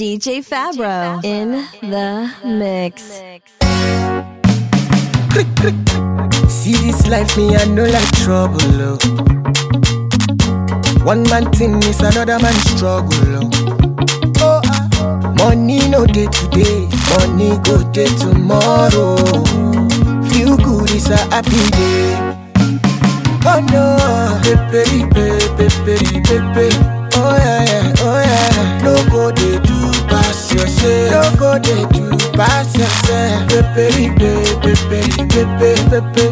DJ Fabro in the mix. See this life, me I know like trouble. Oh. One man thing is another man struggle. Oh. Oh, ah. Money no day today, money go day tomorrow. Feel good is a happy day. Oh no, pepe, pepe, pepe, pepe. Oh yeah, yeah, oh yeah. No go they do pass yourself. No go they do pass yourself. Pepe, pepe, pepe, pepe, pepe.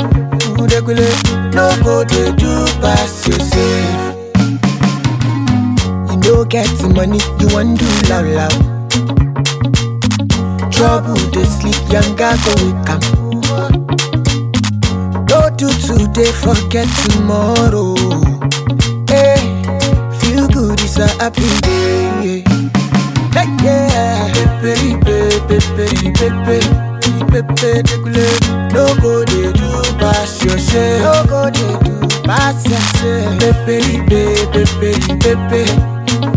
No go they do pass yourself. You no get the money, you want do loud loud. Trouble they sleep, younger go wake up. No do today, forget tomorrow. Hey, feel good is a happy day. Yeah, pepe, pepe, pepe, pepe, pepe. No go they do pass yourself. No go they do pass yourself. Pepe, pepe, pepe, pepe.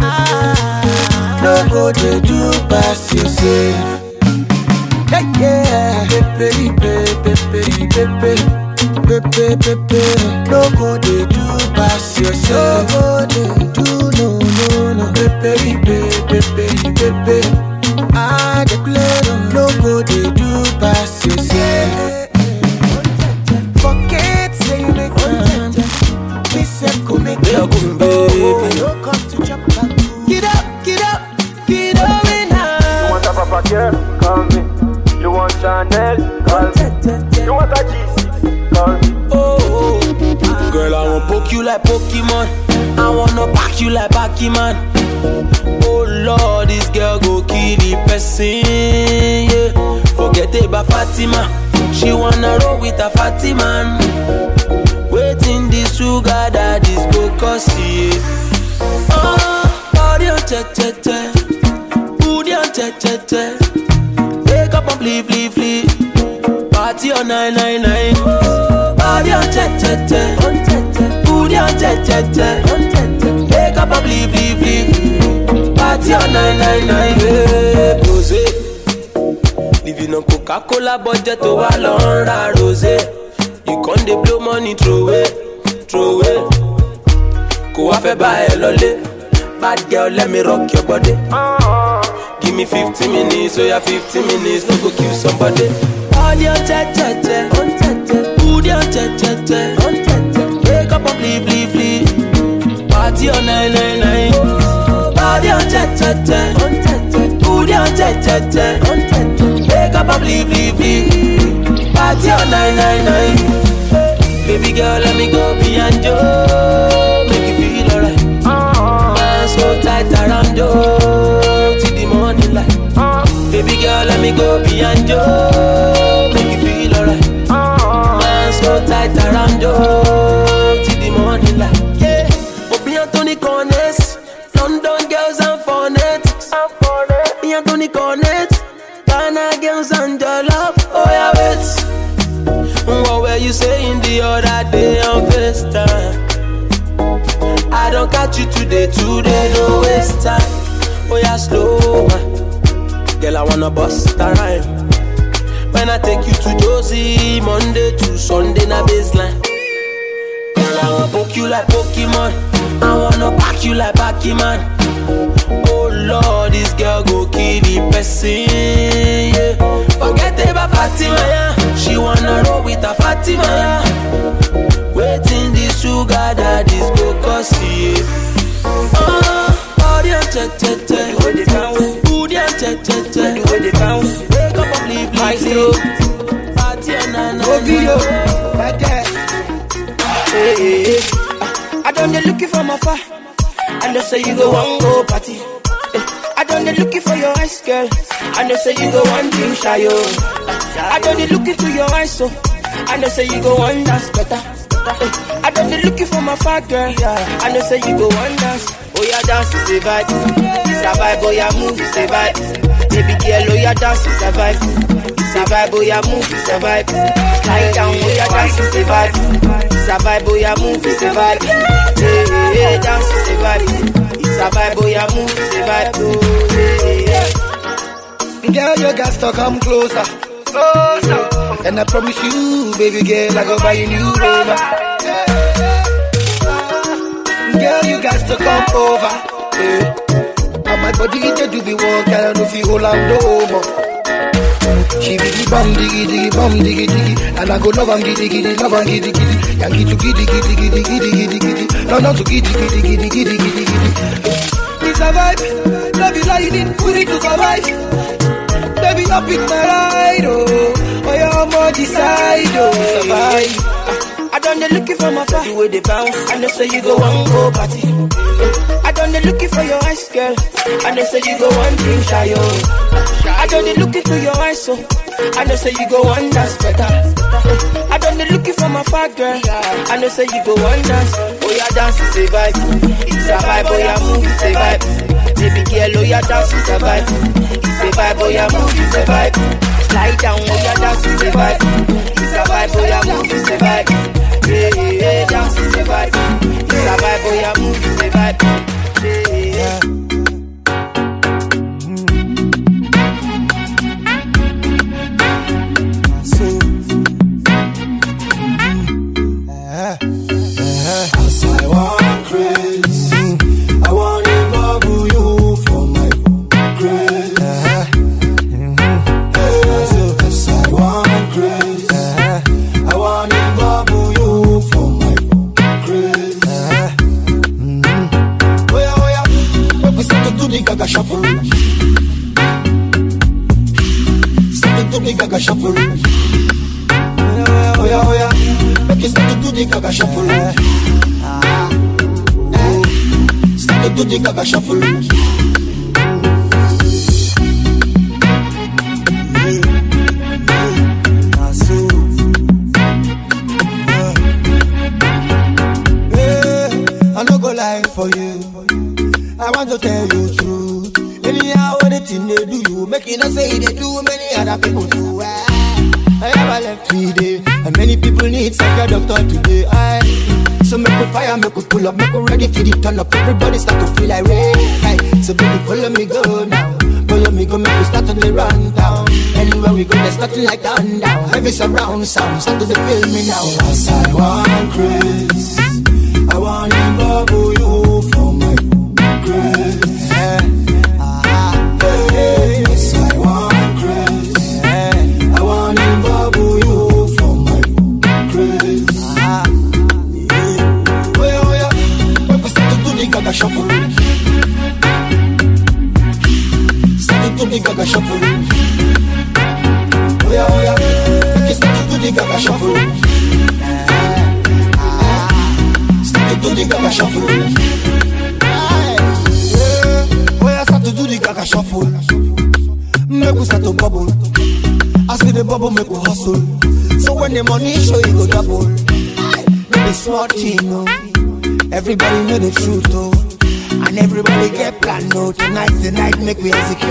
Ah, no go they do pass yourself. Hey, yeah, pepe, pepe, pepe, pepe pepe, pepe. No go they do pass yourself. No go they do no no. Pepe, pepe, pepe, pepe. Ah, declare no go do pass yourself. Forget say you make one. Me self go make Yeah, good baby. No come to chop back. Get up, get up, get up and You want a Papa Care? Call me. You want Chanel? Call me. You want a G6? Call me. Oh, oh. Girl, I wanna poke you like Pokemon. I wanna pack you like Pokemon. Oh Lord, this girl go kill the person. Yeah. Forget about Fatima. She wanna roll with a Fatima. Waiting this sugar this go cost yeah. Oh, body on che che che, booty on che che che. Wake up and flee flee flee. Party on 999 Body on che che che On che che che Wake up and flee flee flee Party on 999 yeah, Rosé. Living on Coca-Cola budget tó wà lọ ń ra rosé. You con dey blow money throw away Throw away. Kò wá fẹ́ bá ẹ lọlé. Bad girl let me rock your body. Give me 50 minutes, oh yeah, 50 minutes, no go kill somebody. All your che che che, Good your che che che, Up and flee, flee, flee. Party on 999. All your che che che, Good your che che che, Wake up and flee, flee, flee. Party on 999. Baby girl, let me go beyond you. Make you feel alright. Man, so tight around you till the morning light. Baby girl, let me go beyond you, make you feel alright. Man, so tight around you And Tony Cornets, Ghana girls and your love. Oh yeah, wait. Mm, what were you saying the other day on FaceTime? I don't catch you today, today, no waste time. Oh, yeah, slow. Girl, I wanna bust a rhyme. When I take you to Josie, Monday to Sunday, na baseline. I wanna poke you like Pokemon. I wanna pack you like Pokemon. Oh, Lord, this girl go kill the person, yeah. Forget about Fatima, yeah. She wanna roll with a Fatima, yeah. Waiting this sugar that this go cost yeah. Oh, body on che che che, booty on che che che. Wake up and leave, leave, leave. Party on na na Go video, na. Hey. Ah, I done looking for my far. I know say you go one go party. Eh, I done the looking for your eyes, girl. I know say you go one drink shy, yo. I done the looking to your eyes, so I know say you go one dance better. Eh, I done the looking for my fat girl. I know say you go one dance. Oh yeah, dance is a vibe. It's a vibe, oh yeah, move, it's a vibe. Baby girl, oh yeah, dance is a vibe. It's a vibe, oh yeah, move, it's a vibe. Lie down, oh yeah, dance is a vibe. It's a vibe, oh yeah, move, a vibe. Hey, hey, hey, dance is a vibe. It's a vibe, oh yeah, move, it's a vibe. Oh, hey, hey. Girl, you got to come closer. Closer. And I promise you, baby girl, I go buy you new rover. Girl, you got to come over. Yeah. And my body, it do be walk, I don't you hold on no more. She be the diggy diggy bum diggy diggy And I go love am giddy giddy love am giddy giddy Yankee to giddy giddy giddy giddy giddy giddy London to giddy giddy giddy giddy giddy giddy It's a vibe, love is all you need, put it to survive Baby, up in my ride, oh Oh, yeah, I'm on the side, oh Survive I done the looking for my far. The way they bounce, I know say you go one go party. I done the looking for your eyes, girl. I know say you go one thing shy, oh. I done the looking to your eyes, so I know say you go one dance better. I done the looking for my far girl. I know say you go one dance. Oh yeah, dance is a vibe. It's a vibe. Oh yeah, move it's a vibe. Baby girl, oh yeah, dance is a vibe. It's a vibe. Oh yeah, move it's a vibe. Slide down, oh yeah, dance is a vibe. It's a vibe. Oh yeah, move it's a vibe. Yeah, dance is a vibe. It's a vibe. Oh yeah, move it's a vibe. Yeah, yeah. Gaga shuffle. Oh yeah, oh yeah, make you start to do the gaga shuffle. Eh, eh. Start to do the gaga shuffle. Eh, lie for you. I want to tell you truth. Anyhow, what the thing they do you, make you not say they do many other people do. Fire, make we pull up, make we ready for the turn up. Everybody start to feel like rain. Hey, so baby, follow me go now. Follow me go, make we start to the run down. Anywhere we go, there's nothing like down. Heavy surround sound, start to feel me now. As I want grace, I want to bubble we execute them,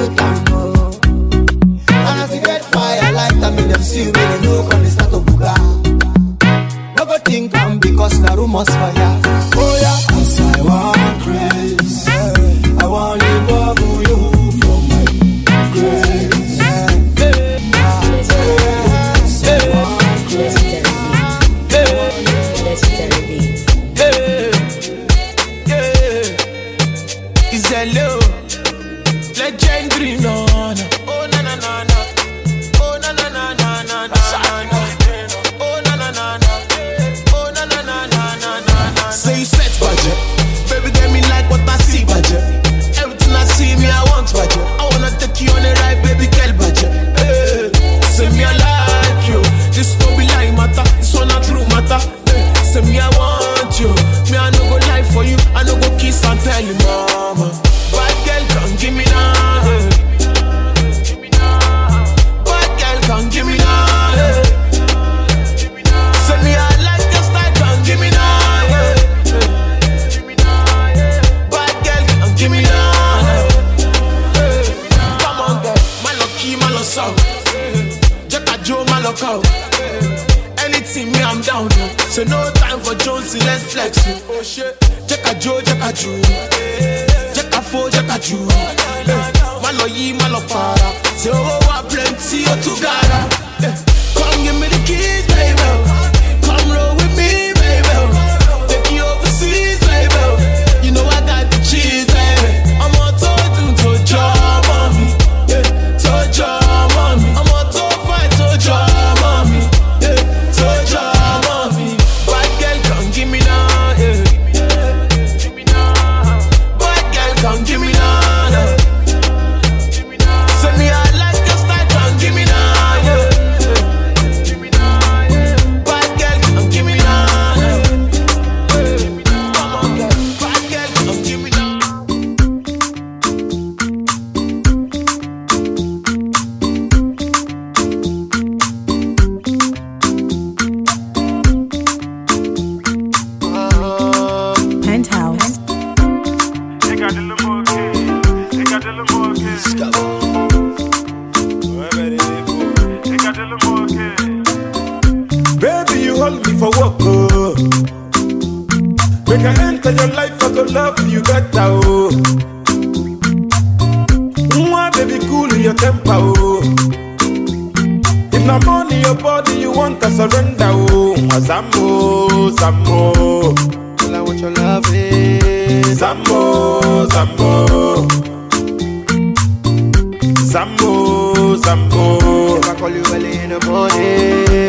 flex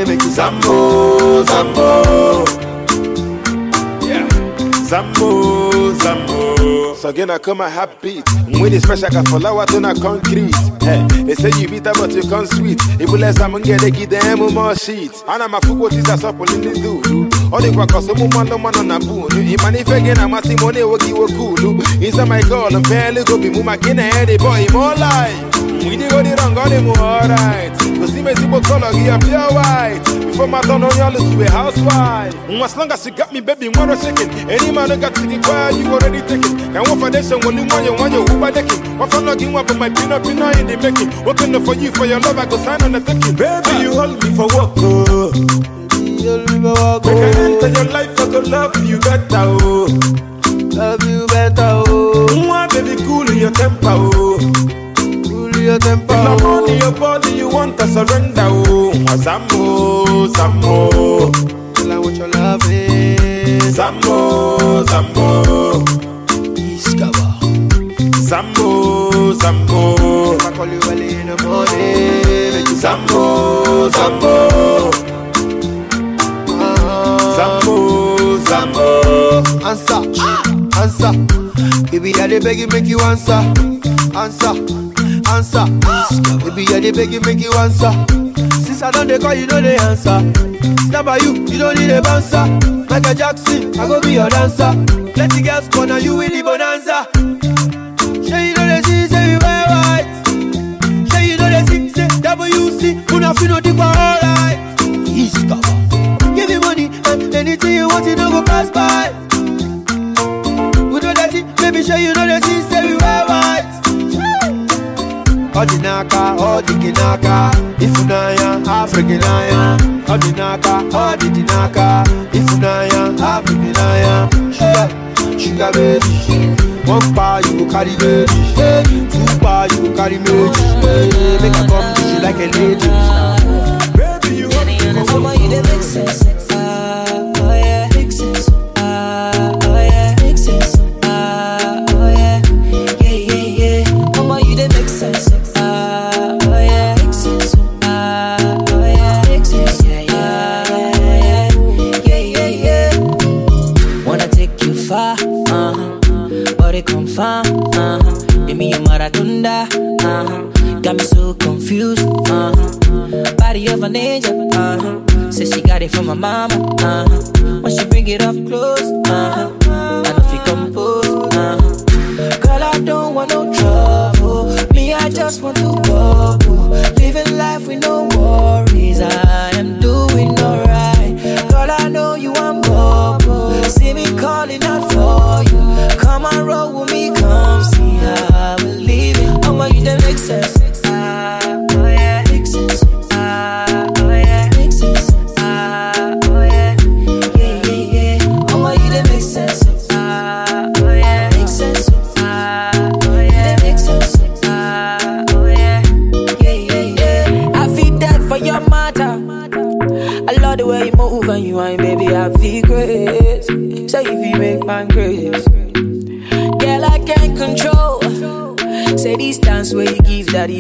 make you Zambo, Zambo. Zambo, Zambo. So again, I come a happy. When it's fresh, I got out on a concrete. Hey, they say you bitter, but you come sweet. If you let someone get a give them more sheet. And I'm a fool, what is that up in the do? All the quack, so man, no man on a boon. If man, if again, I'm a Simone, what you were cool. Inside my girl, I'm barely go be move my kid and the boy, more life. We did go the wrong, got him alright. You see me, see what color, he a pure white. Before my done on y'all to a housewife. Mm, As long as you got me, baby, a second. Any man got to the choir, you already taken. Can one foundation when you want you want you who by decking. What for logging up with my peanut peanut in the making. Working for you for your love, I go sign on the taking. Baby, you hold me for work, oh. You'll walk, Make I enter oh. your life, I go love you better, oh. Love you better, oh. Mwah, baby, cool your temper, oh. Cool your temper, If not money, oh. your body, you want to surrender, oh. Zambo, Zambo. Girl, I want your loving. Eh. Zambo, Zambo. Zambo, Zambo. If I call you early in the morning, make you answer, answer. Baby, I dey beg you, make you answer, answer, answer. Baby, I dey beg you, make you answer. Since I don't dey call, you know the answer. Not by you, you don't need a bouncer. Michael Jackson, I go be your dancer. Plenty girls corner you with the bonanza. Sure you know the see, say you wear white. Sure you know the see, say WC. Una fi no dig for alright. Give me money and anything you want, you no go pass by. Baby, sure you know the see, say we wear white. All the naka, all the kinaka, if you African ya. All the naka, all the dinaka, if African ya. Sugar, sugar baby. One bar you carry baby, two bar you carry me. Make I come to you like a lady. Baby, you hold me for got it from my mama, uh huh. When she bring it up close, uh huh. I know if compose, uh huh. Girl, I don't want no trouble. Me, I just want to bubble. Living life with no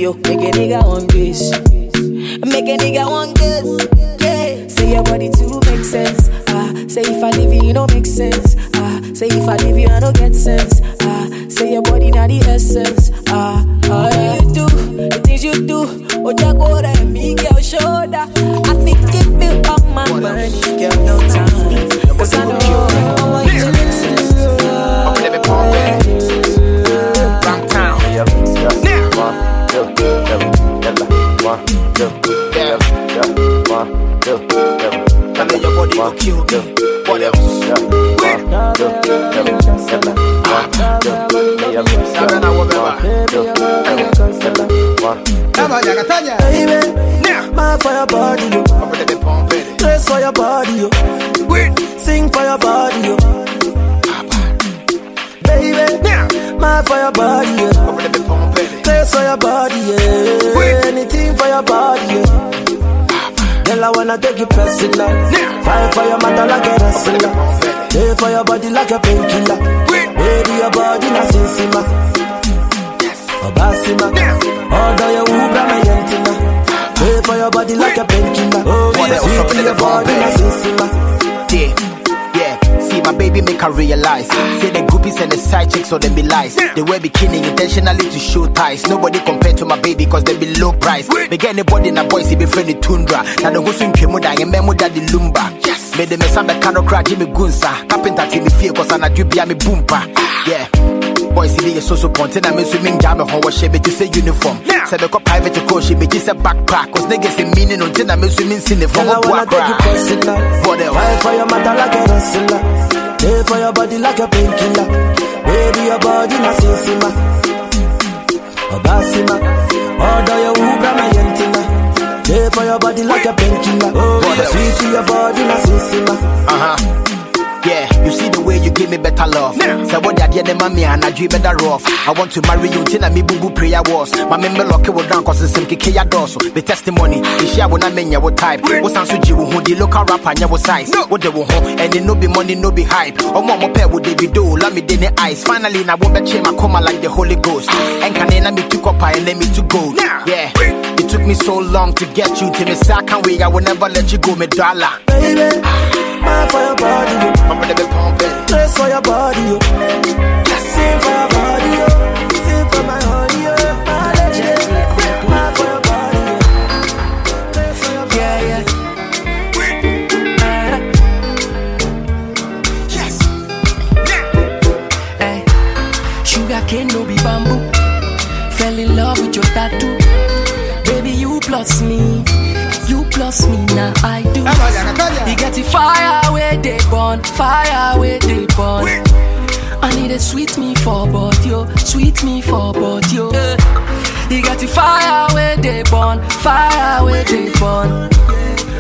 yo. Make a nigga one this. Make a nigga one this. Yeah. Say your body too make sense. Ah, say if I leave you, you don't make sense. Ah, say if I leave you, I don't get sense. Ah, say your body not the essence. Ah, ah, yeah. you do the things you do. Oh, Jack, what I me, then your body go kill me. What else? yep, one, two, yep, yep, one, two, yep, Seven hour member. Baby, my for your body, yo. Up in the palm, baby. Dress for your body, yo. Sing for your body, yo. Baby, my for body, yo. Up in the palm, baby. Dress for your body, yeah. Anything for your body, yeah. Girl, I wanna take you personal. Fight for your mother like a wrestler. Lay for your body like a painkiller. Baby, your body na sinsima. Obasima. Order your Uber, my yentina. Lay for your body like a painkiller. Oh, yeah, sweet your body na sinsima. Yeah, yeah. See my baby make her realize. Say the groupies and the side chicks or they be lies. They wear bikini intentionally to show ties. Nobody compared to my baby cause they be low price. Me get anybody in a boy see be friendly tundra. Now the go swing kemu da memo da the lumba. Yes. Me the mesa be kano crack Jimmy Gunsa. Carpenter team me fear cause I do be a me boompa. Ah. Yeah. Boys see me so so ponte na me swimming jam me ho she be just say uniform. Be ko private coach she be a backpack cause niggas say meaning na me swimming sin from Girl, I a wanna take. What else? Fight for your mother like a wrestler. Lay for your body like a painkiller. Baby, your body na sinsima. Obasima. Order your Uber, my yentina. Lay for your body like a painkiller. Oh, sweet to your body na Say what that yeah, mommy and I dream better rough. I want to marry you till I me boo boo prayer was. My member lock it down cause it's kiki ya doso. The testimony, is share when I mean your type. What's answer you who the local rapper and your size. What they will home and it no be money, no be hype. Oh mama pair they be do, let me the ice. Finally, now won't be chain my coma like the Holy Ghost. And can I me took up and let me to go. Yeah, it took me so long to get you to me. So I can't wait, I will never let you go, me dollar. Baby, mine for your body, yo. I'm gonna be pumping. Dress for your body, yo. Sing for your body, yo. Sing for my honey, yo. My lady, mine for your body, yo. Dress for your body, Yeah, yeah. Hey, sugar cane no be bamboo. You me, now I do. You get the fire where they burn, fire where they burn. I need a sweet me for body, yo. Sweet me for body, yo. You got the fire where they burn, fire where they burn.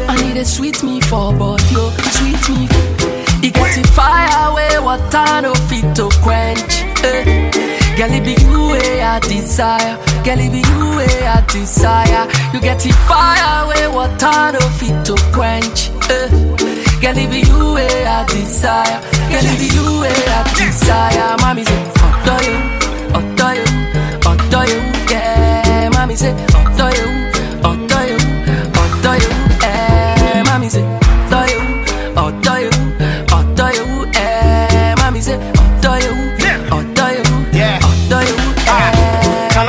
I need a sweet me for body, yo. Sweet me. You got the fire where water no fit to quench. Eh. Girl, it be you where I desire. Girl, it be you where I desire. You get the fire where water no fit to quench. Eh. Girl, it be you where I desire. Girl, it be you where I desire. Mommy say, Otto you, Otto you, Otto you, yeah. Mommy say, Otto you,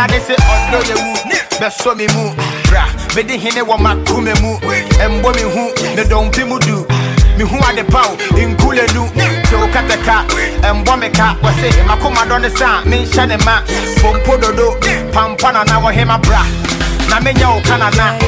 Kala de se odo ye wu Beso mi mu Bra Mede hene wa makume mu Embo mi hu dompi mu du Mi hu ade pao Inkule nu Se o kateka Embo me ka Wase makoma do ne sa ne ma. Pompo dodo Pampana na wa hema bra Na menya o kanana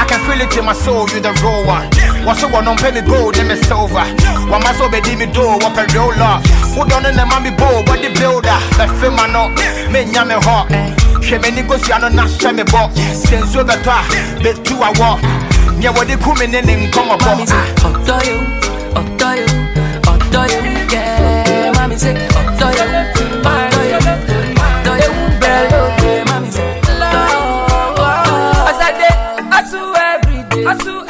I can feel it in my soul, you the real one. What's the one on me gold, then me silver. One my soul be me do, what a real love. Who done in the mommy bow, what the builder? The film I know, me hot. She me negotiate na she me bo. Since you better, be two I walk. Yeah, what they come in and come up. Mommy say, Otto you, Otto you, Otto you, yeah. Mommy say, Otto you, Otto you, Otto you, yeah. Mommy say, oh, oh, As I did, I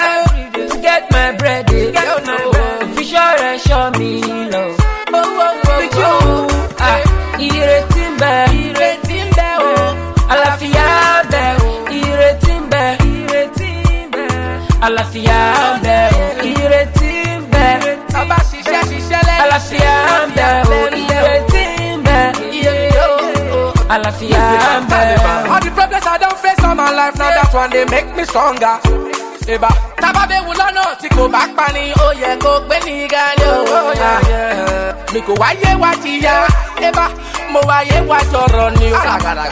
àlàáfíà ń bẹ o. Ìrètí ń bẹ. Tọ́ba ṣiṣẹ́ ṣiṣẹ́ lẹ́yìn. àlàáfíà ń bẹ o. Ìrètí ń bẹ. Àlàáfíà ń bẹ. All the problems I don't face all my life now that one they make me stronger. Ìbá tábàbẹ̀wò lọ́nà tí kò bá pani ó yẹ kó gbé ní gani o. Oh, ah. Mi kò wáyé wá jìyà, ìbá mo wáyé wá jọ̀rọ̀ ni o.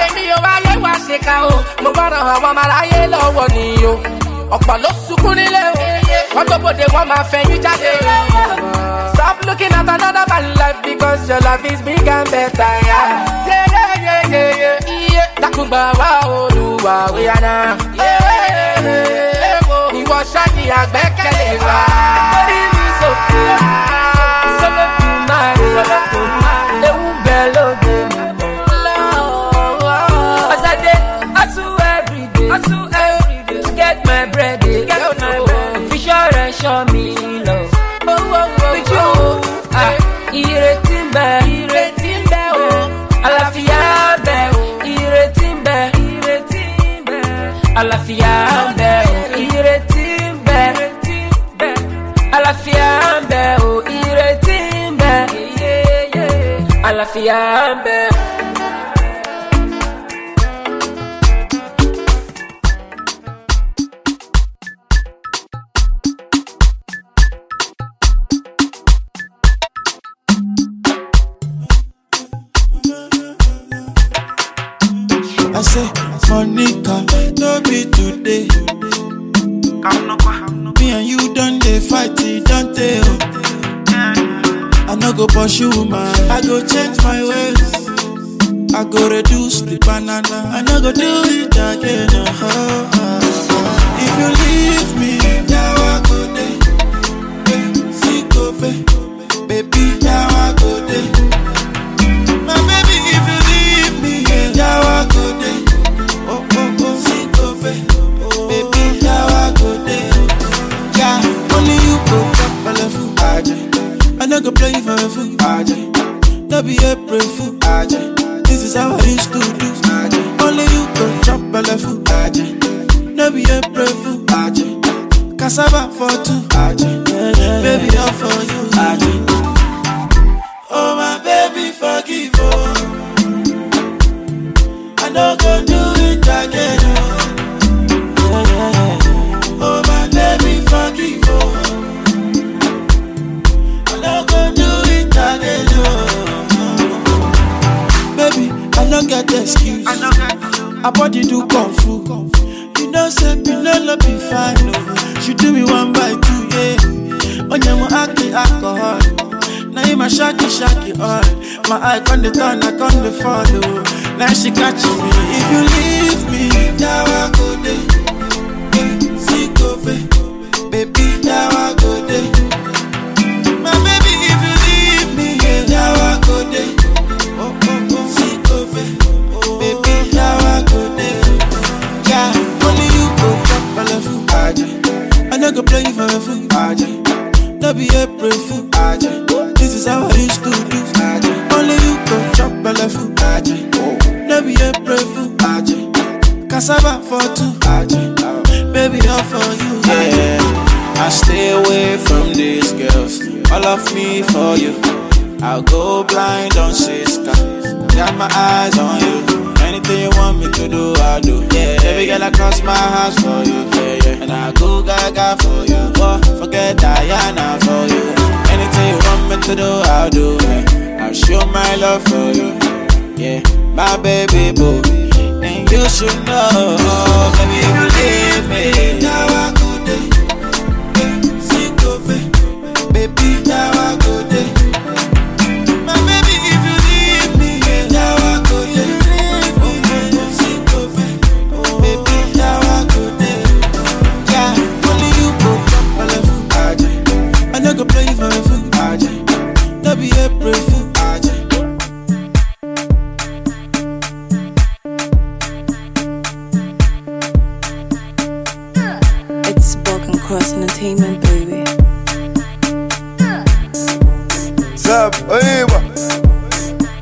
Èmi ò wáyé wá ṣèkà o, mo gbọ́dọ̀ àwọn ọmọ aráyé lọ́wọ́ ni o. Ọ̀pọ̀ nílé o, wọ́n tó bòde wọ́n máa jáde. Stop looking at another man life because your life is big and better. Dákúngbà wá olúwa wíyànà. Ìwọ ṣáàkì àgbẹ́kẹ̀lé wa. Orí mi sókè, sọ́lọ́ fi máa rè é, ewu bẹ̀ lóde no get excuse. I body do kung fu. You know say Pinelo be fine oh. She do me one by two yeah. Onyemo aki alcohol. Now you my shaky shaky all. My eye on the turn, I on the follow. Now she catching me. If you leave me, now I go there. Go play for a fool. No be April fool. This is how I used to do. Only you go chop food. Aje. No be April fool. Cassava for two. Baby, all for you. Yeah, I stay away from these girls. All of me for you. I'll go blind on sister. Got my eyes on you. Anything you want me to do, I'll do. Yeah, every girl I cross my heart for you. Yeah, yeah. And I go gaga for you. Oh, forget Diana for you. Anything you want me to do, I'll do. Yeah. I'll show my love for you. Yeah, my baby boo. Then you should know, baby, if you leave me. Broken Cross Entertainment, baby. Zab, Oiwa.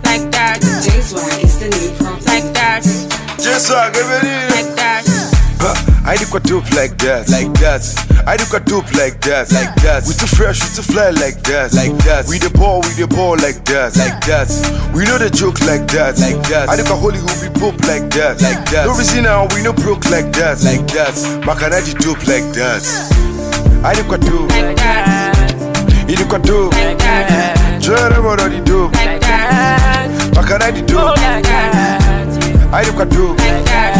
Like that. J Swag is the new pump. Like that. Just swag, everybody. Like that. I do quite dope like that, like that. I do quite dope like that, like that. We too fresh, we too fly like that, like that. We the ball, we the ball like that, like that. We know the joke like that, like that. I do quite holy who be pope like that, like that. No reason now, we no broke like that, like that. Makana di dope like that. I do quite dope like that. You do quite dope like that. Jere mono di dope like that. Makana di dope like that. I do quite dope like that.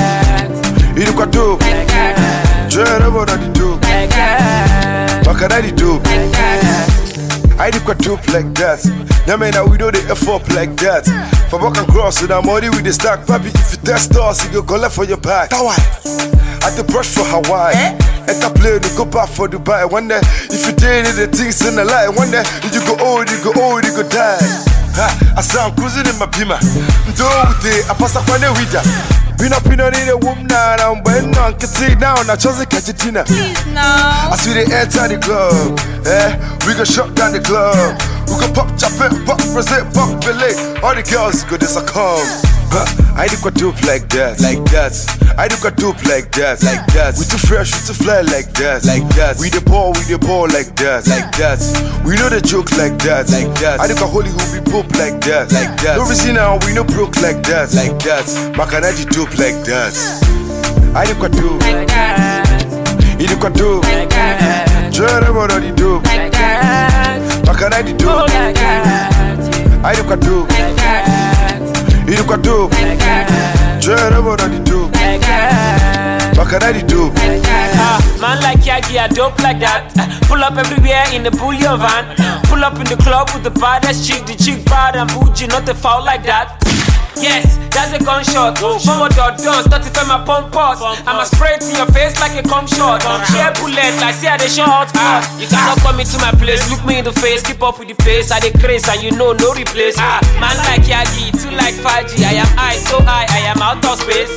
You do quite dope that. Jere mono di dope that. Makana di dope that. I do quite dope like that. Yeah, man, now we know the F up like that. For back and cross, and I'm already with the stack. Papi, if you test us, you go left for your back. That? At the brush for Hawaii. Eh? At the plane, you go back for Dubai. One day, if you did it, the things in the light. One day, you go old, you go old, you go die. Ha, I sound cruising in my pima. Do it, I pass a funny with ya. Pina pina need a woman now, I'm when on can sit down, I chose a catch it dinner. No. I see the enter the club, eh? We go shut down the club. We go pop chop it, pop present, pop belay. All the girls good as I come. Huh, I do quite dope like that, like that. I do quite dope like that, like that. We too fresh, we too fly like that, like that. We the ball, we the ball like that, like that. We know the joke like that, like that. I do quite holy who be pope like that, like that. No reason now, we no broke like that, like that. Makana di dope like that. I do quite dope like that. You do quite dope like that. Jere mono di dope like that. Makana di dope like that. I do quite dope like that. You do quite dope like that. Jere di dope that. Di dope. Ah, man like Yagi, I dope like that. Pull up everywhere in the bullion van. Pull up in the club with the baddest chick, the chick bad and bougie, not a foul like that. Yes, that's a gunshot. Mama dot dance, not if I'm a pump pause. I'ma spray it in your face like a cum shot. Share bullet, like see how they shot. Ah, you cannot come into my place, look me in the face, keep up with the pace. I dey craze and you know no replace. Ah, man like Yagi, too like Faji. I am high, so high, I am out of space.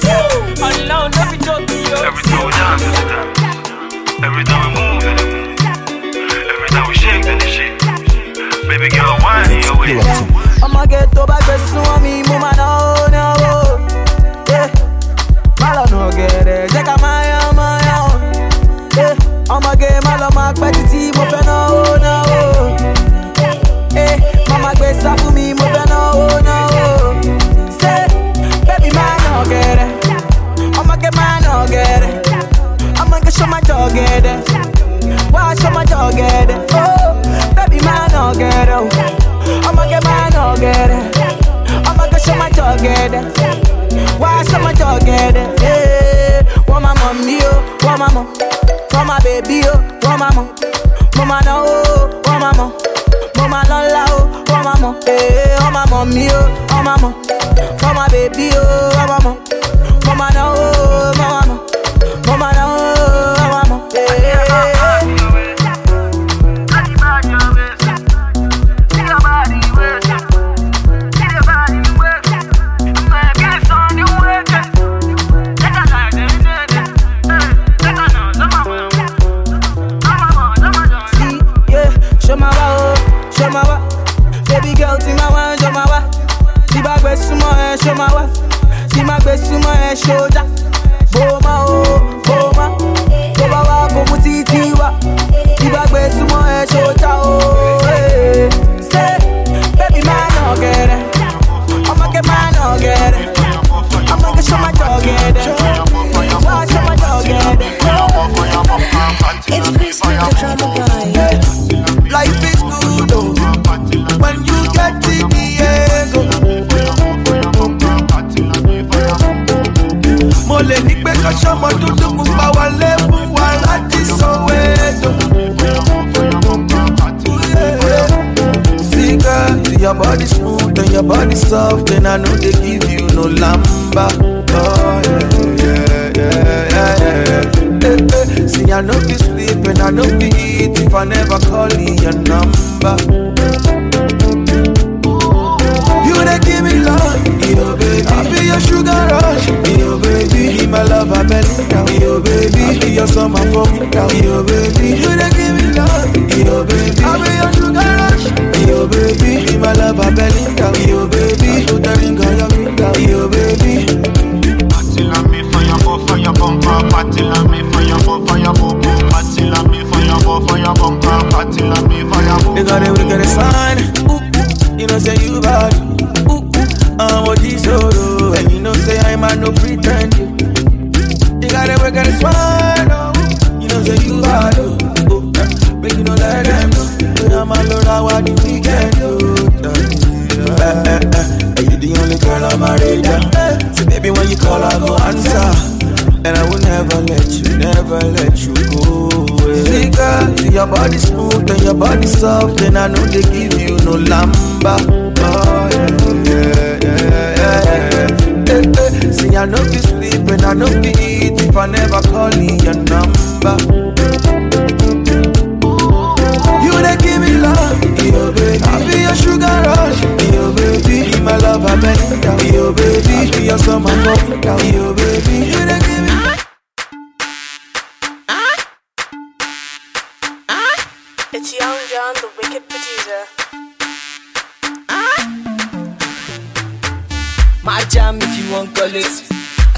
Alone, don't be joking, yo. Every time we dance, it's dance. Every time we move, then it move. Every time we shake, then it shake. Baby girl, wine in your waist. I'ma get to back with some me, mama no no. Yeah, malo no get it. My own, my own. Yeah, I'ma get malo my petty mo fe no no. Eh, mama gbe sa fún mi, mo fe no no. Say, baby man no get it. I'ma get man no get it. I'ma get show my dog get it. Why show my dog get it? Oh, baby man no get it. Get man no it. I'ma show my dog. Why show my dog? Yeah, want my mommy oh, want my mom, want my baby oh, want my mom, mama no oh, my mom, mama lola oh, want my mom, eh, want my mommy oh, want my mom, want my baby oh, want my mom, mama no oh, mama mom, sumo, eh, show my wa. See my best sumo, eh, show that. Boma, oh, boma. Boma wa, komu titi wa. See my best sumo, eh, show that, oh, eh. I'ma get man, no get it. I'ma get show my dog get it. Why show my dog get it? It's Chris with the drama lè ní pé kọ́ sọ́mọ dúdú pupa wọlé fún wa láti Soweto. Girl, your body smooth and your body soft and I know they give you no lamba. Oh yeah, yeah, yeah, yeah, yeah. Eh, eh. See I know be sleep and I know be eat if I never call you your number. You dey give me love, yo baby. I be your sugar rush, baby. Be my lover, bend down. Be your baby. I'll be your summer for winter. Be your baby. You dey give me love. Be baby. I'll be your sugar rush. Be baby. Be my lover, bend down. Be your baby. Put a ring on your finger. Be baby. Party like me for your bum, for your bumper. Party like me for your bum, for your bum. Party like me for your bum, for your bumper. Party like me for your bum. They got it, we got it signed. You know say you bad. Ooh, ooh. I'm so disorder, and you know say I'm a no pretend them working this one, oh. You know, say you bad, oh. oh. Make you know let them know. When I'm alone, I want the weekend, oh. Eh, eh, eh. Are you the only girl on my radar? So baby, when you call, I go answer. And I will never let you, never let you go away. See, girl, see your body smooth and your body soft, and I know they give you no lamba. Oh, yeah, yeah, yeah, yeah. Eh. See, I know you sleep and I know you eat if I never call you your number. You they give me love, yo baby. I be your sugar rush, yo baby. Be my love, I bend down, yo baby. I be your summer fuck down, yo baby. You they give me It's Young John, the wicked producer. My jam if you want call it.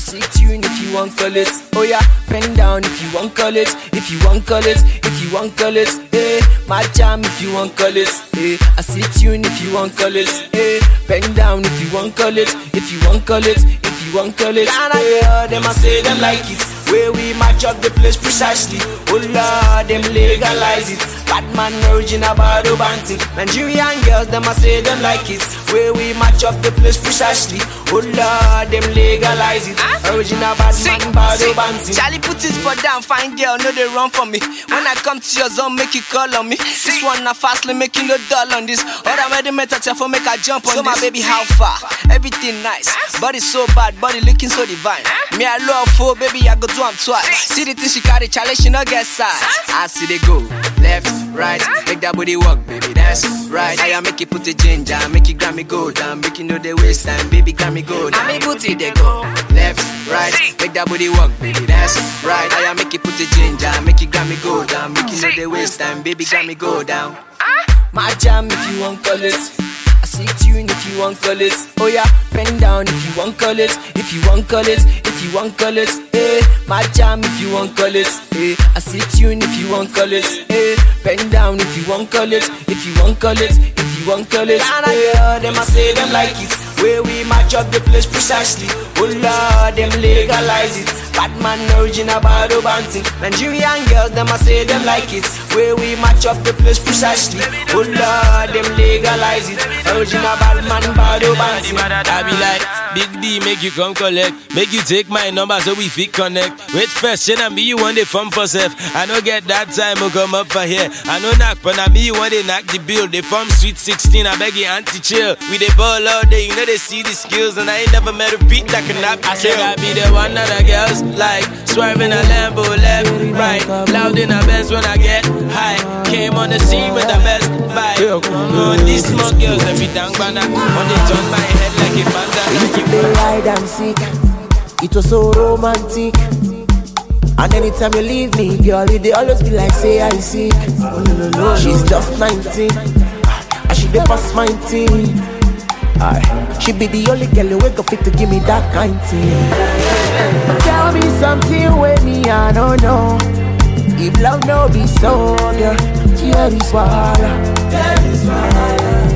See tune if you want call it. Oh yeah, bend down if you want call it. If you want call it, if you want call it. Eh, my jam if you want call it. Eh, I see tune if you want call it. Eh, pen down if you want call it. If you want call it, if you want call it. And I hear them I say them like it. Where we match up the place precisely. Oh Lord, them legalize it. Bad man original bado banting. Nigerian girls, them I say them like it. Where we match up the place precisely. Oh Lord, them legalize it. Original bad man bado banting. Charlie put it for down, fine girl, no they run for me. When I come to your zone, make you call on me. This one na fastly making no dull on this. Other medimate for make I jump on so this. my baby, how far? Everything nice, body so bad, body looking so divine. Me I love for baby, I go do am twice. See the thing she carry, Charlie she no get size. I see they go left, right, make that booty walk, baby, that's right. I make it put the ginger, make it Grammy go down, make you know the waste time, baby, Grammy go down. I make booty they go left, right, make that booty walk, baby, that's right. I make it put the ginger, make it Grammy go down, make you know the waste time, baby, Grammy go down. My jam if you want call it. I see tune if you want call it. Oh yeah, pen down if you want call it. If you want call it, if you want call it. Eh, my jam if you want call it. Eh, I see tune if you want call it. Eh, pen down if you want call it. If you want call it, if want call it. And I hear them I say them like it. Where we match up the place precisely. Oh Lord, them legalize it. Bad man original bado banting. Nigerian girls, them I say them like it. Where we match up the place precisely. Oh Lord, them legalize it. Original bad man bado banting. I be like, Big D, make you come collect. Make you take my number so we fit connect. Wait first, shit, I me you want the fun for self. I no get that time, will come up for here. I no knock, but I me you want they knock the bill. They from sweet 16, I beg you, auntie chill. We they ball all day, you know they see the skills, and I ain't never met a beat that can knock I said I be the one that the girls like. Swerving a Lambo left, right. Loud in a Benz when I get high. Came on the scene with the best vibe. On these small girls, every dang banner. On they turn my head like a bandana. They ride and seek. It was so romantic. And anytime you leave me, girl, it they always be like, say I sick. She's just 19. And she dey pass my. She be the only girl who wake up fit to give me that kind thing. Tell me something with me, I don't know. If love no be so, yeah, here is wala.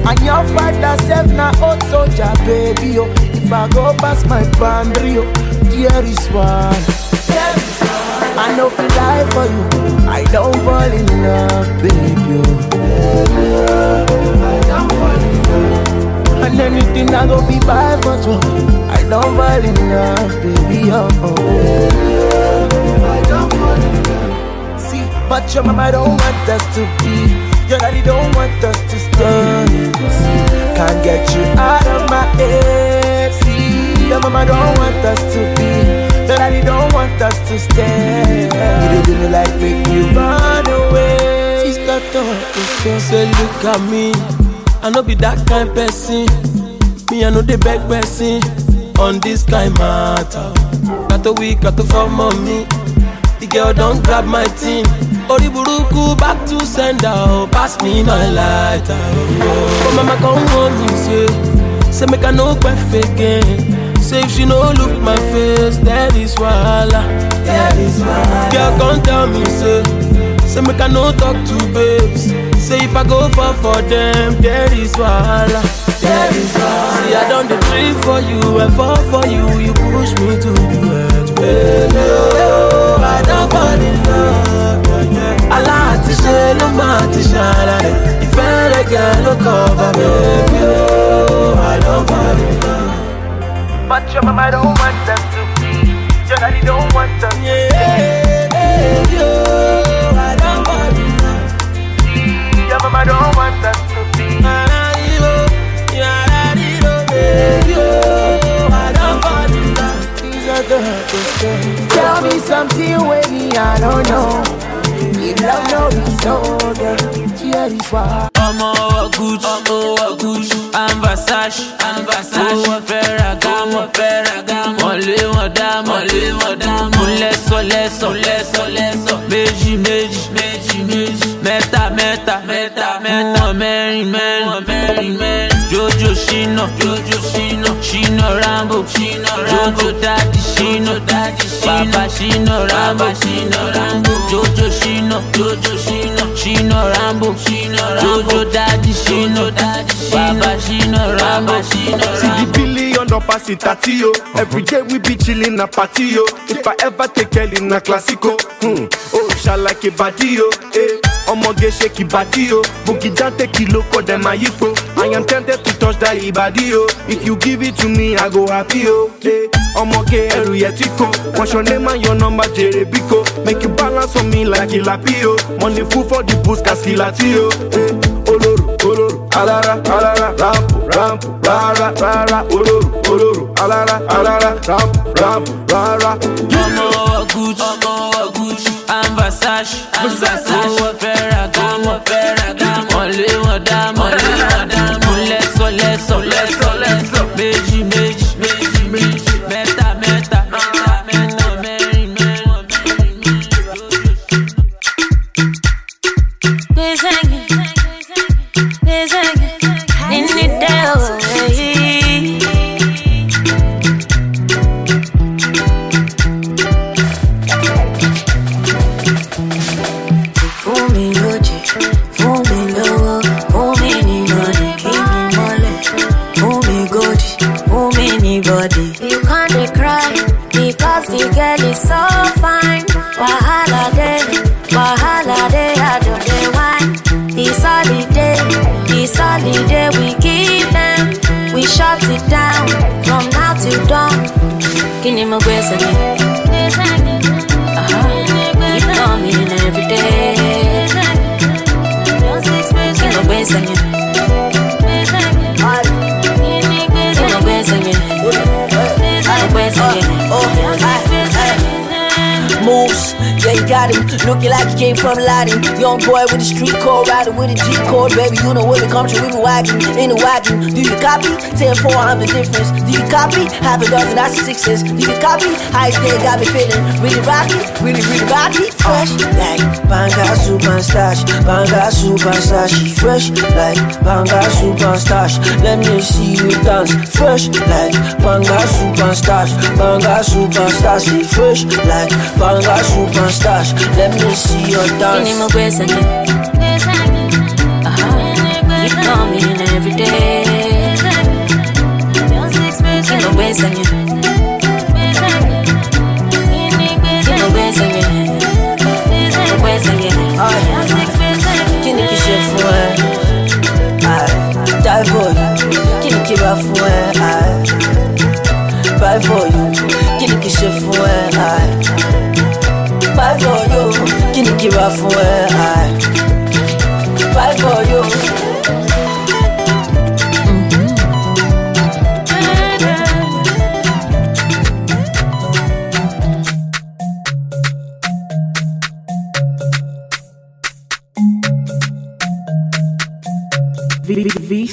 And your father self na old soldier, baby, oh. If I go past my boundary, oh, here is why. I know feel die for you. I don't fall in love, baby. oh. And anything I go be buy for two. I don't fall in love, baby. Oh, oh. See, but your mama don't want us to be. Your daddy don't want us to stay. Can't get you out of my head. Mama don't want us to be. Daddy don't want us to stay. You do me like make you run away. Sister, don't Say look at me, I no be that kind person. Me I know the beg person on this kind matter. Got a week, got to form on me. The girl don't grab my team. Ori buruku back to sender, oh, pass me my lighter. Oh, mama come home me say, say make I no queff again. Say if she no look my face, that is wala. That is wala. Girl, come tell me, say, say make I no talk to babes. Say if I go far for them, that is wala. That is wala. See I done the trip for you and fall for you, you push me to the edge, baby. Oh, I don't fall in love. I ti ṣe ló máa ti ṣàlàyé ìfẹ́ rẹ̀ gẹ̀ ló kọ́ bàbá mi. Baby, oh, I don't fall in love. But your mama don't want them to be. Your daddy don't want them. Yeah, yo, I don't fall in. Your mama don't want them to be. Tell me something with me, I don't know. If love no be so, then here is why. Ọmọ ọwọ́ gucci ọwọ́ gucci and versace. And versace. Owó fẹ́ ra gámọ̀ fẹ́ ra gámọ̀ mọ̀lé wọn dá mọ̀lé wọn dá mọ̀. Lẹ́sọ̀ lẹ́sọ̀. Lẹ́sọ̀ lẹ́sọ̀. Méjì méjì. Méjì méjì. Mẹ́ta mẹ́ta. Mẹ́ta mẹ́ta. Wọn mẹ́rin mẹ́rin. Mẹ́rin jojo ṣínà jojo ṣínà ṣínà rambo. Ṣínà rambo. Jojo dadi ṣínà dadi ṣínà bàbá ṣínà rambo. Ṣínà rambo. Jojo ṣínà jojo ṣínà ṣínà rambo ṣínà rambo jojo dadi ṣínà dadi ṣínà bàbá ṣínà rambo ṣínà See the rambo. billion don pass it thirty yo. Every day we be chilling na party yo. If I ever take Kelly na classico, hmm. Oh, like a body yo. Eh. Ọmọge shake your body yo. Boogie down take it loco dem ayipo. I am tempted to touch that ibadi yo. If you give it to me, I go happy yo. Eh. Ọmọge ẹrù yẹn ti kó. What's your name and your number jèrè bíko. Make you balance on me like ìlàpí yo. Money full for the boost kàskìlàtì yo. Eh. Olóró olóró alára alára rampu rampu rárá rárá olóró olóró alára alára rampu rampu rárá. ọmọ ọwọ́ gucci versace and versace it's holiday, we give them, we shut it down from now till dawn. Kí ni mo gbé sẹ́yìn? Aha, keep coming every day. Kí mo? Kí mo sẹ́yìn? Mo. Moves, got him. Looking like he came from Latin. Young boy with a street code, riding with a G code. Baby, you know what it comes to. We be wagging in the wagon. Do you copy? 10 4, I'm the difference. Do you copy? Half a dozen, that's sixes. Do you copy? High day got me feeling really rocky, really, really rocky. Fresh like Banga Super Stash, Banga Super Stash. She fresh like Banga Super Stash. Let me see you dance. Fresh like Banga Super Stash, Banga Super Stash. She fresh like Banga Super Stash. Let me see your dance. ni mo gbé sẹ́yìn? Aha, keep coming every day. Kí mo gbé sẹ́yìn? Kí mo gbé sẹ́yìn? Mo gbé sẹ́yìn. Kí ni kí ṣe fún ẹ? Aye. For you. Kí ni kí bá fún ẹ? Aye. For you. Kí ni kí ṣe fún ẹ? Buy for you. Kí ni kí bá fún ẹ? Buy for you. V,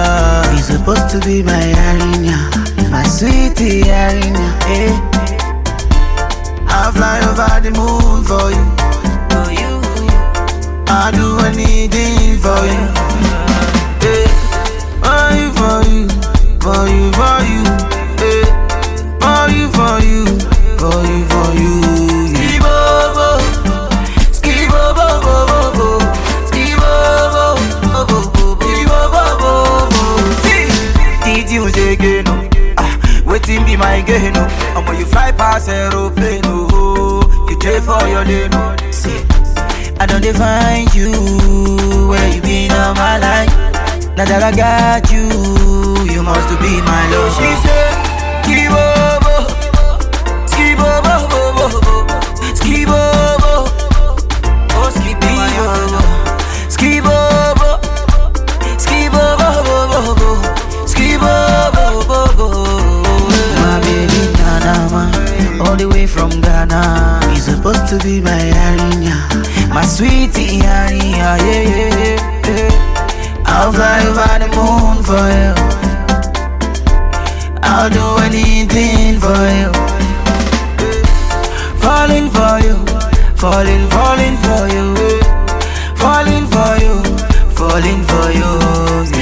Ghana. He's supposed to be my Arinya, my sweetie Arinya. Eh. I'll fly over the moon for you. For you. I'll do anything for you. Eh. For you, for you, for you, for you. Eh. For you, for you, for you, for you. My gain. Oh. No, I'm when you fly past aeroplane. Oh, you for your lane. No, see, I don't define you where you been all my life. Now that I got you, you must be my love. She said, Skibobo, Skibobo, bo, bo, bo. Skibobo, Ghana. He's supposed to be my Arinya. My sweetie, yeah, yeah, yeah, yeah, yeah. I'll fly over the moon for you. I'll do anything for you. Falling for you, falling, falling for you, falling for you, falling for you. Skibobo,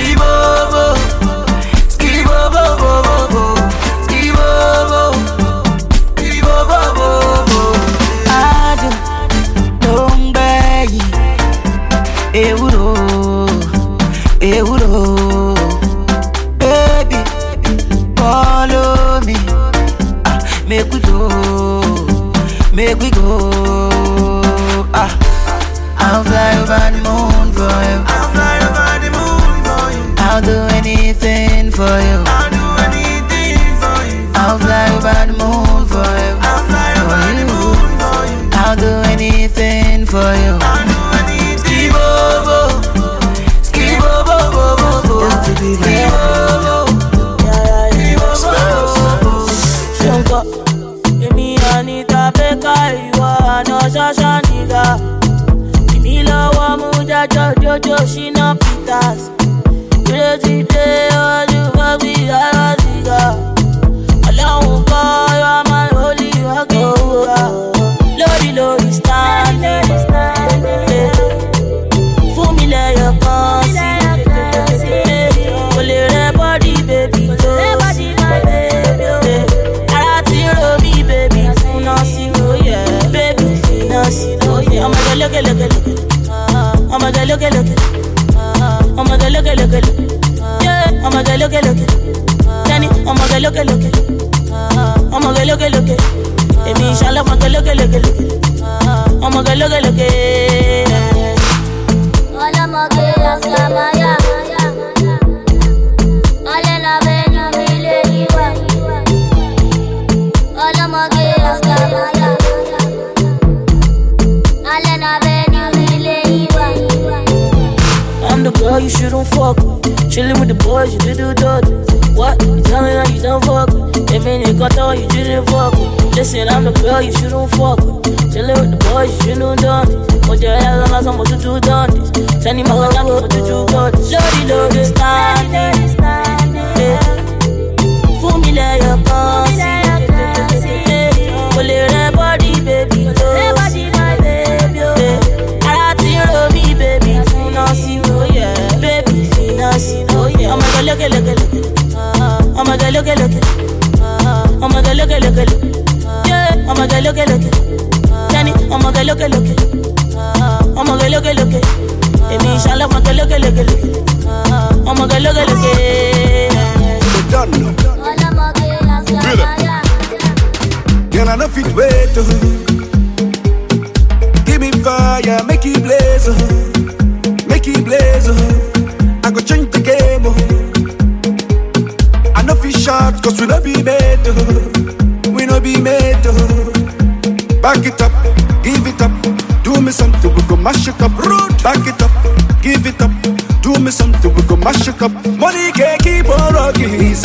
for you. I'll do anything for you. I'll fly over the moon for you. I'll fly over the moon for you. I'll do anything for you. I'll do anything. Skibobo Skibobo bo, bo, bo. Skibobo Ṣùgbọ́n èmi àníta bẹ́ẹ̀ka ìwọ àná ṣáṣá nìga. Èmi lọ́wọ́ mú jájọ́ jójó ṣínà Peters. Yeah, Ọmọge lókèlókè. Tẹ́ni ọmọge lókèlókè. Ọmọge lókèlókè. Èmi ìṣàlọ́ ọmọge lókèlókè. Ọmọge lókèlókè. Ọlọ́mọge àṣàmáyà. Ọlẹ́nà bẹ́ẹ̀ni mi lè yíwà. Ọlọ́mọge àṣàmáyà. Ọlẹ́nà bẹ́ẹ̀ni mi lè yíwà. I'm the girl you shouldn't fuck with. Chilling with the boys, you do dirty. What? You tell me that you don't fuck with. If any got on, you didn't fuck with. Listen, I'm the girl you shouldn't fuck with. Chilling with the boys, you shouldn't done this. Put your head on some to do done this. Send him out like what to do done this. Lordy, lordy, standing. Èmi ìṣàlẹ̀ ọmọge lókèlókè. Ọmọge lókèlókè. Ọlọ́mọge àṣàmáyà. Girl, I no fit wait. oh. Give me fire, make it blaze. oh. Make it blaze. oh. I go change the game. oh. I no fit shot, cause we no be made. oh. We no be made. oh. Back it up, give it up. Do me something, we go mash it up. Back it up, mash it up. Money can't keep on rocking. He's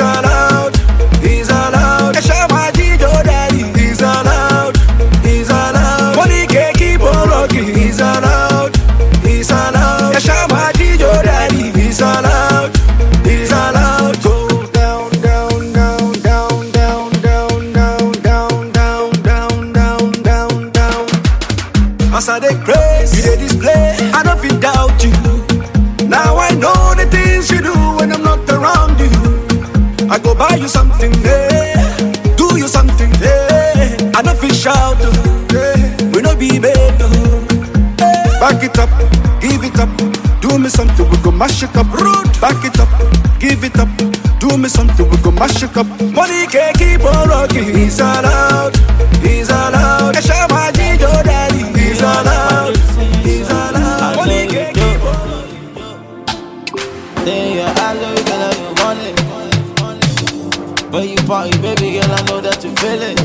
When you party, baby girl, I know that you feel it.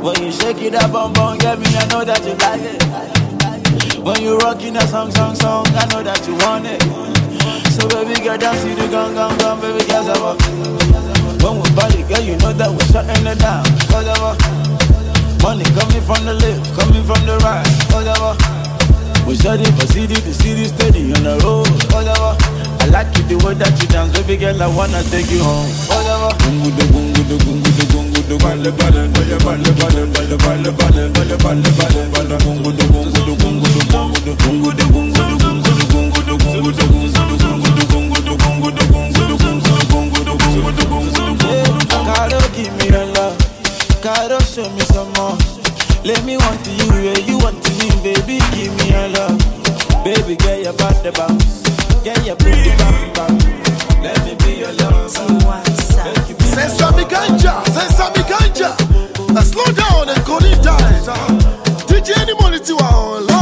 When you shake it up, bum bum, get me, I know that you like it. When you rocking that song, song, song, I know that you want it. So baby girl, dance to the gun, gun, gun, baby girl, never. When we party, girl, you know that we're shutting it down. Cause ever. Money coming from the left, coming from the right. Cause ever. We shut it for city to city, steady on the road. Cause ever. I like the way that you dance, baby girl. I wanna take you home. Caro, give me your love. Caro, show me some more. Let me want to you, yeah, you want to me, baby. Give me your love, baby girl. Your body bounce. Yeah, yeah. Let me be your lover. Say Sammy Ganja, say Sammy Ganja. Now slow down and call it down. DJ Animality, we're.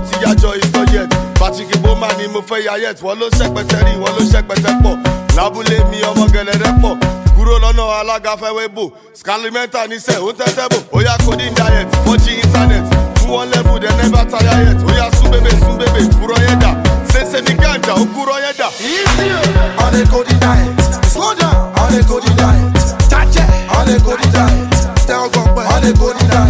Ó ti yájọ not yet patrick boma ni mo fẹ́ ya yet. Wọ́n ló ṣẹpẹtẹ rí wọ́n ló ṣẹpẹtẹ pọ̀. Lábúlé mi ọmọ gẹ̀lẹ́dẹ́ pọ̀. Kúrò lọ́nà alága fẹ́wé bò. Scalimenta níṣẹ́ ó ń tẹ́tẹ́ bò. Ó yá coding diet wọ́n jí internet. Fún wọn level dem never tire yet. Ó yá sún bébè sún bébè kúrọ̀ yẹn dà. Ṣẹṣẹ mi gàǹjà ó kúrọ̀ yẹn dà. Diet. Slow down, on a go diet. Tache, on a go diet. Stay on go, on a go diet.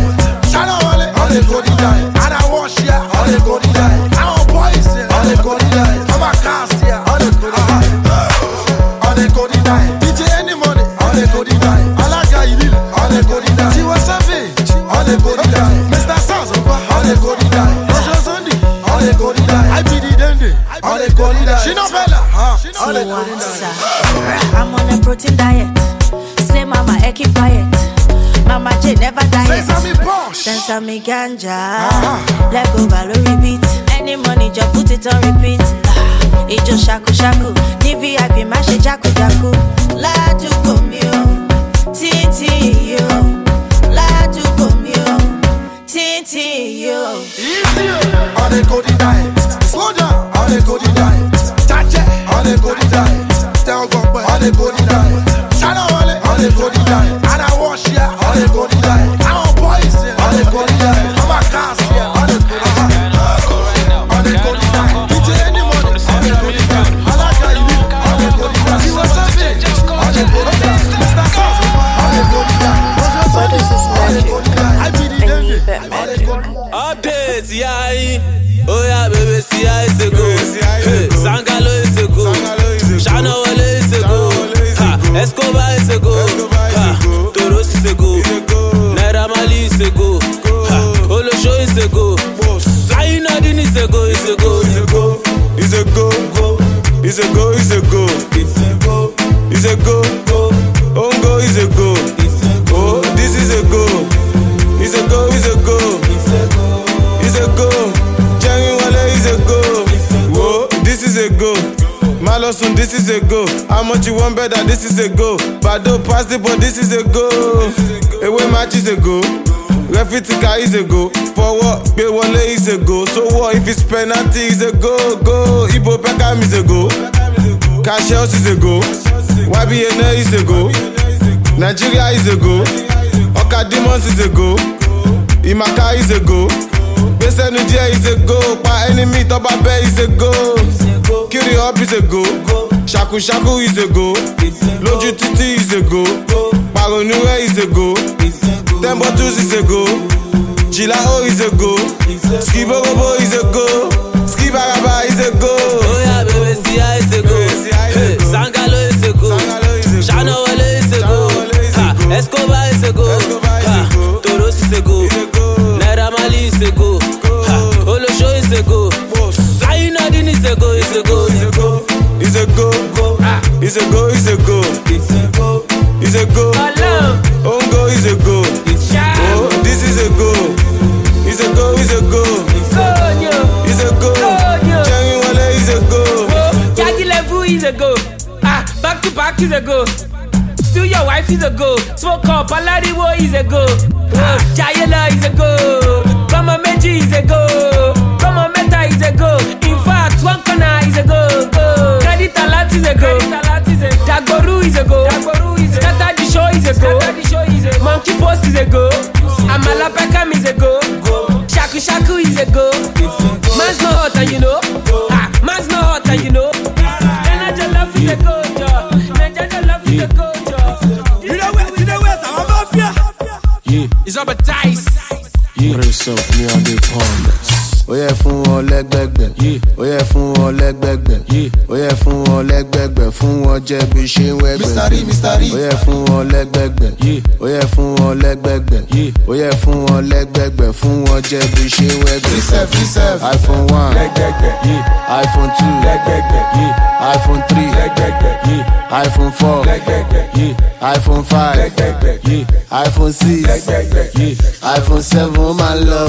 protein diet. Say mama, eh, keep quiet. Mama J never diet. Sesame Bosch. Sesame Ganja. Ah. Let go, value, repeat. Any money, just put it on repeat. Ah, it just shaku shaku. Ní VIP, má ṣe jaku jaku. Ládùúgbò mi o, títí yìí o. Ládùúgbò mi o, títí yìí o. Easy o. they go to diet. Slow down. All they go to diet. Jajẹ́. they go to diet on the body die. Shana on the body die. Is a go, is a go. It's a go. Is a go, go. Ongo is a go. Oh, this is a go. Is a go, is a go. Is a go. Jerry Wale is a go. Whoa, this is a go. Malosun, this is a go. How much you want better? This is a go. Bado pass it, but this is a go. Away match is a go. Refitika is a go. Forward, gbé wọlé is a go. So what if it's penalty is a go, go. Ibo Beckham is a go. Cassius is a go. YBN is a go. Nigeria is a go. Oka Demons is a go. Imaka is a go. Gbèsè nu díẹ̀ is a go. Pa enemy tọ́ba bẹ́ is a go. Kiri up is a go. Ṣaku is a go. Lójú títí is a go. Pàrònú rẹ̀ is a go. Bottles is a go. Jìlá O is a go. Skiborobo is a go. Skibaraba is a go. Oya bebe siya is a go. Hey, Sangalo is a go. Shana Wale is a go. Ha, Escobar is a go. Ha, Toros is a go. Naira Marley is a go. Ha, Olosho is a go. Ayinadin is a go. Is a go. Is a go. Is a go. Is a go. Is a go. Ongo is a go. Oh, this is a go. Is a go. Is a go. Is a go. Jerry Wale is a go. Yagi level is a go. Ah, back to back is a go. Still your wife is a go. Smoke up, Alariwo is a go. Ah, Jayela is a go. Mama Meji is a go. Mama Meta is a go. In fact, one corner is a go. go. Credit Alat is a go. Dagboru is a go. Scatter the show is a go. Monkey Post is a go. Amala Pekam is a go. Shaku Shaku is a go. Man's not hot and you know. Ah, man's not hot and you know. Naija love is a go, Joe. Naija love is a go, Joe. You know where, you know where, I'm above Yeah. It's up a dice. Yeah. Brace up, me on the pond. ó yẹ fún wọn lẹ́gbẹ̀gbẹ̀ ó yẹ fún wọn lẹ́gbẹ̀gbẹ̀. Ó yẹ fún wọn lẹ́gbẹ̀gbẹ̀ fún wọn jẹ́ bí ṣe ń wẹ́gbẹ̀. Ó yẹ fún wọn lẹ́gbẹ̀gbẹ̀. Ó yẹ fún wọn lẹ́gbẹ̀gbẹ̀. Ó yẹ fún wọn lẹ́gbẹ̀gbẹ̀ fún wọn jẹ́ bí ṣe ń wẹ́gbẹ̀. Iphone one. Iphone two. Iphone three. Iphone four. Iphone five. Iphone six. Iphone seven ó máa lọ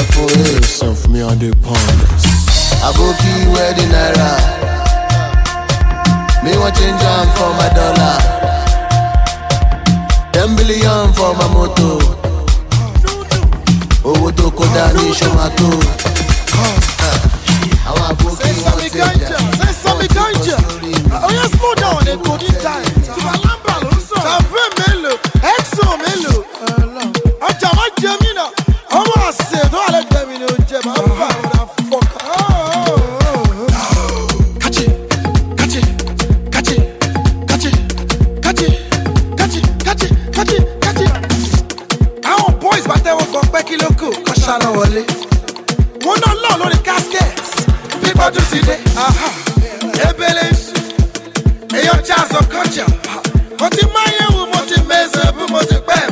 iphone eight. Yourself, me on the pond. Aboki wedding naira. Me want change am for my dollar. Ten billion for my moto. Owó tó kó dání ṣọ́mátò. Àwọn aboki wọn Sammy ti Ganja, say Sammy Ganja. Oh slow down, they go this time. Tibalamba ló ń sọ. Champagne mélòó, Exo mélòó. jazz ọkọchị mo ti mmanya ewu mo ti mma eze bụ mo ti kpee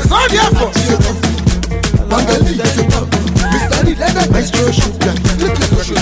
ẹsọ dị afọ. Bangali, Mr. Lee, let that maestro shoot ya. Look at the shoot.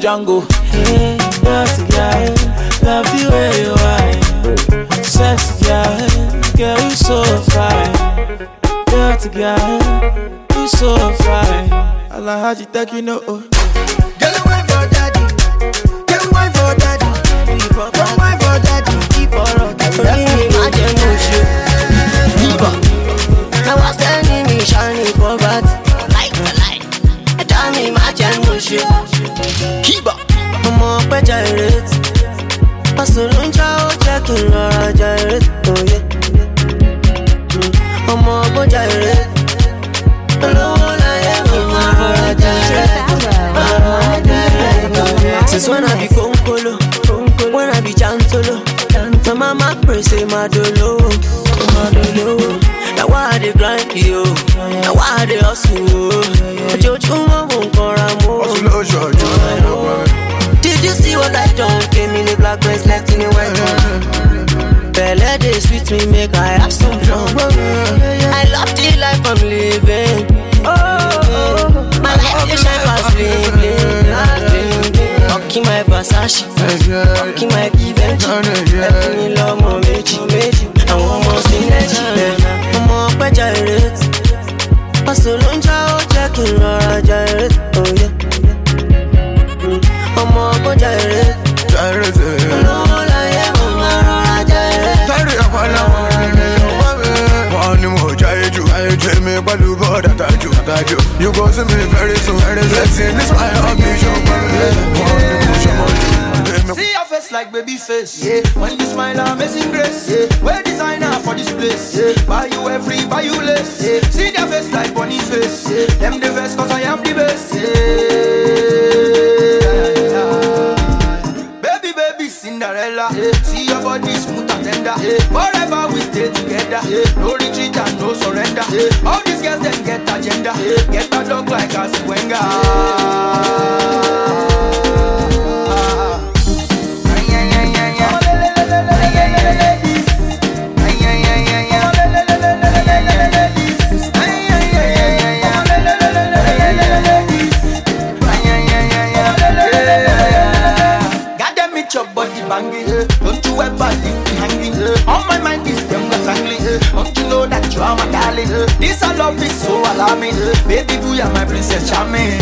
Django. Hey, dirty girl, love the way you are. Sexy girl, girl, you so fine. Dirty girl, you so fine. I like how you oh. take my eh, Versace, rocking my Givenchy. Ẹ̀fún mi lọ́mọ méjì àwọn ọmọ sínéjì. Ọmọ pẹ́jà ìrètí. Ọ̀sùn ló ń já ó jẹ́ kí n rọra ja ìrètí. Oh, yeah ọmọ ja eré. Eh. olówó láyé mo máa rọra ja eré. Sáré ọ̀pọ̀lọ́ wọn ni mo jáyé jù. Èmi pẹ̀lú bọ́ọ̀dà tajú. You go see me very soon. Blessing this my hobby face like baby face. Yeah. When you smile, amazing grace. Yeah. Wear designer for this place. Yeah. Buy you every, buy you less. Yeah. See their face like bunny face. Yeah. Them the best cause I am the best. Yeah. Baby, baby, Cinderella. Yeah. See your body smooth and tender. Yeah. Forever we stay together. Yeah. No retreat and no surrender. Yeah. All these girls then get agenda. Yeah. Get a dog like a Wenger. Got body banging. Eh. Don't you ever leave me hanging. On my mind is them was angling. Eh. Don't you know that you are my darling? Eh. This I love is so alarming. Baby, boo, you're my princess charming.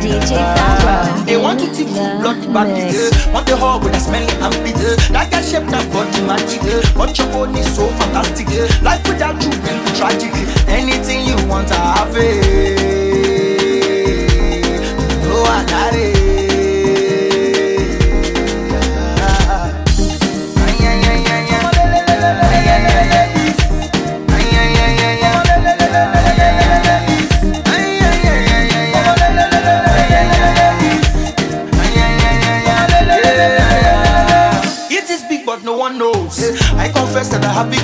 DJ ah, Fabro. They want to tip you bloody body. Want the hug with a smelly armpit. That girl shape that body magic. But your body so fantastic. Life without you will be tragic. Anything you want, I have it. No, I got. It knows. I confess that I have big.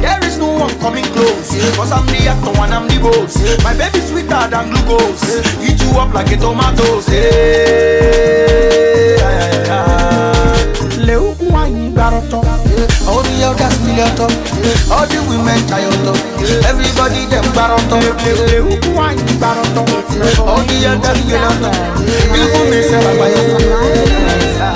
There is no one coming close. Cause I'm the actor and I'm the boss. My baby sweeter than glucose. Eat you up like a tomato. Leu wine baroto. All the elders million All the women chayoto. Everybody them baroto. Leu wine baroto. All the elders million People me say I buy